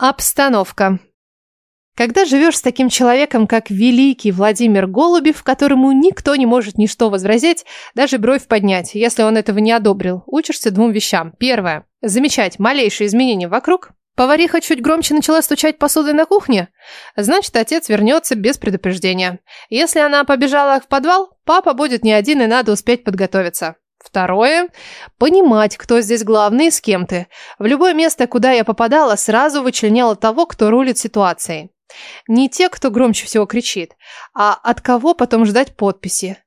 Обстановка. Когда живешь с таким человеком, как великий Владимир Голубев, которому никто не может ничто возразить, даже бровь поднять, если он этого не одобрил, учишься двум вещам. Первое. Замечать малейшие изменения вокруг. Повариха чуть громче начала стучать посудой на кухне. Значит, отец вернется без предупреждения. Если она побежала в подвал, папа будет не один и надо успеть подготовиться. Второе – понимать, кто здесь главный и с кем ты. В любое место, куда я попадала, сразу вычленяла того, кто рулит ситуацией. Не те, кто громче всего кричит, а от кого потом ждать подписи.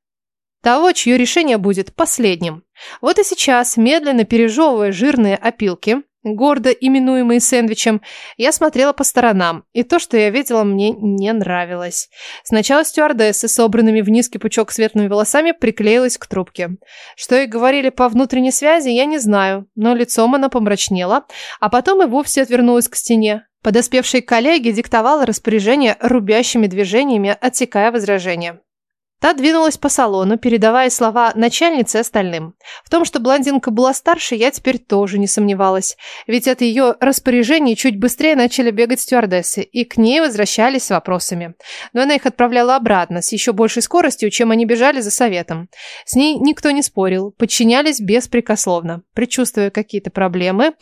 Того, чье решение будет последним. Вот и сейчас, медленно пережевывая жирные опилки, гордо именуемые сэндвичем, я смотрела по сторонам, и то, что я видела, мне не нравилось. Сначала стюардессы, собранными в низкий пучок светлыми волосами, приклеилась к трубке. Что и говорили по внутренней связи, я не знаю, но лицом она помрачнела, а потом и вовсе отвернулась к стене. Подоспевший коллеге диктовала распоряжение рубящими движениями, отсекая возражения. Та двинулась по салону, передавая слова начальнице остальным. В том, что блондинка была старше, я теперь тоже не сомневалась. Ведь от ее распоряжений чуть быстрее начали бегать стюардессы, и к ней возвращались с вопросами. Но она их отправляла обратно, с еще большей скоростью, чем они бежали за советом. С ней никто не спорил, подчинялись беспрекословно. Предчувствуя какие-то проблемы,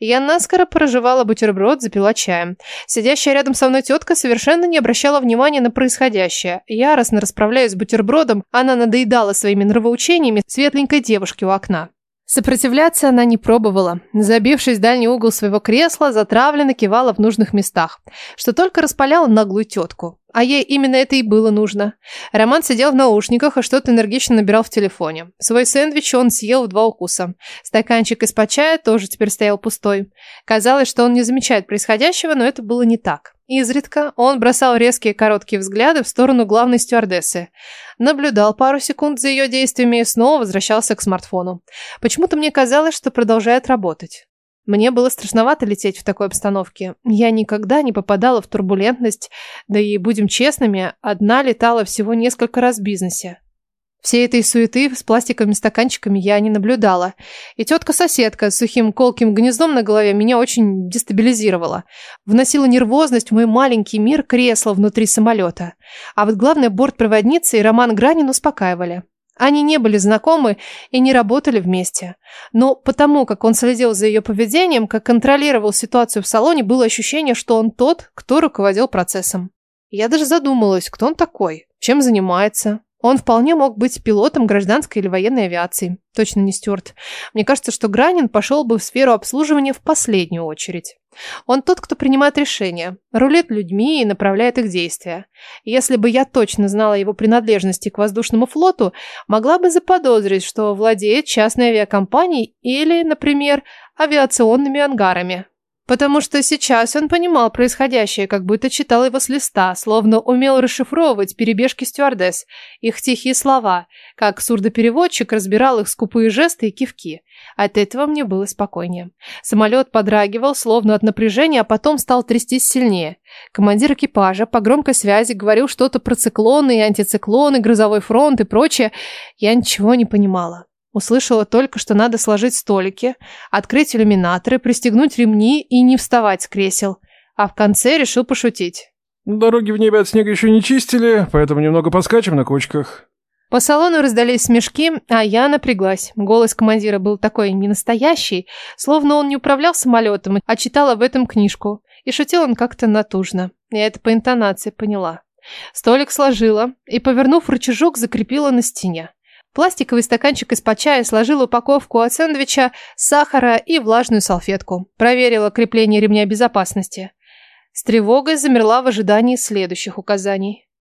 я наскоро проживала бутерброд, запила чаем. Сидящая рядом со мной тетка совершенно не обращала внимания на происходящее. Яростно расправляясь с бутербродом, она надоедала своими нравоучениями светленькой девушке у окна. Сопротивляться она не пробовала. Забившись в дальний угол своего кресла, затравленно кивала в нужных местах, что только распаляло наглую тетку. А ей именно это и было нужно. Роман сидел в наушниках и что-то энергично набирал в телефоне. Свой сэндвич он съел в два укуса. Стаканчик из-под чая тоже теперь стоял пустой. Казалось, что он не замечает происходящего, но это было не так. Изредка он бросал резкие короткие взгляды в сторону главной стюардессы. Наблюдал пару секунд за ее действиями и снова возвращался к смартфону. Почему-то мне казалось, что продолжает работать. Мне было страшновато лететь в такой обстановке. Я никогда не попадала в турбулентность, да и, будем честными, одна летала всего несколько раз в бизнесе. Всей этой суеты с пластиковыми стаканчиками я не наблюдала. И тетка-соседка с сухим колким гнездом на голове меня очень дестабилизировала. Вносила нервозность в мой маленький мир кресла внутри самолета. А вот главное, бортпроводница и Роман Гранин успокаивали. Они не были знакомы и не работали вместе. Но потому, как он следил за ее поведением, как контролировал ситуацию в салоне, было ощущение, что он тот, кто руководил процессом. Я даже задумалась, кто он такой, чем занимается, он вполне мог быть пилотом гражданской или военной авиации. Точно не Стюарт. Мне кажется, что Гранин пошел бы в сферу обслуживания в последнюю очередь. Он тот, кто принимает решения, рулит людьми и направляет их действия. Если бы я точно знала его принадлежности к воздушному флоту, могла бы заподозрить, что владеет частной авиакомпанией или, например, авиационными ангарами. Потому что сейчас он понимал происходящее, как будто читал его с листа, словно умел расшифровывать перебежки стюардесс, их тихие слова, как сурдопереводчик разбирал их скупые жесты и кивки. От этого мне было спокойнее. Самолет подрагивал, словно от напряжения, а потом стал трястись сильнее. Командир экипажа по громкой связи говорил что-то про циклоны и антициклоны, грозовой фронт и прочее. Я ничего не понимала. Услышала только, что надо сложить столики, открыть иллюминаторы, пристегнуть ремни и не вставать с кресел. А в конце решил пошутить. Дороги в небе от снега еще не чистили, поэтому немного поскачем на кочках. По салону раздались смешки, а я напряглась. Голос командира был такой ненастоящий, словно он не управлял самолетом, а читал об этом книжку. И шутил он как-то натужно. Я это по интонации поняла. Столик сложила и, повернув рычажок, закрепила на стене. Пластиковый стаканчик из-под чая сложил упаковку от сэндвича, сахара и влажную салфетку. Проверила крепление ремня безопасности. С тревогой замерла в ожидании следующих указаний.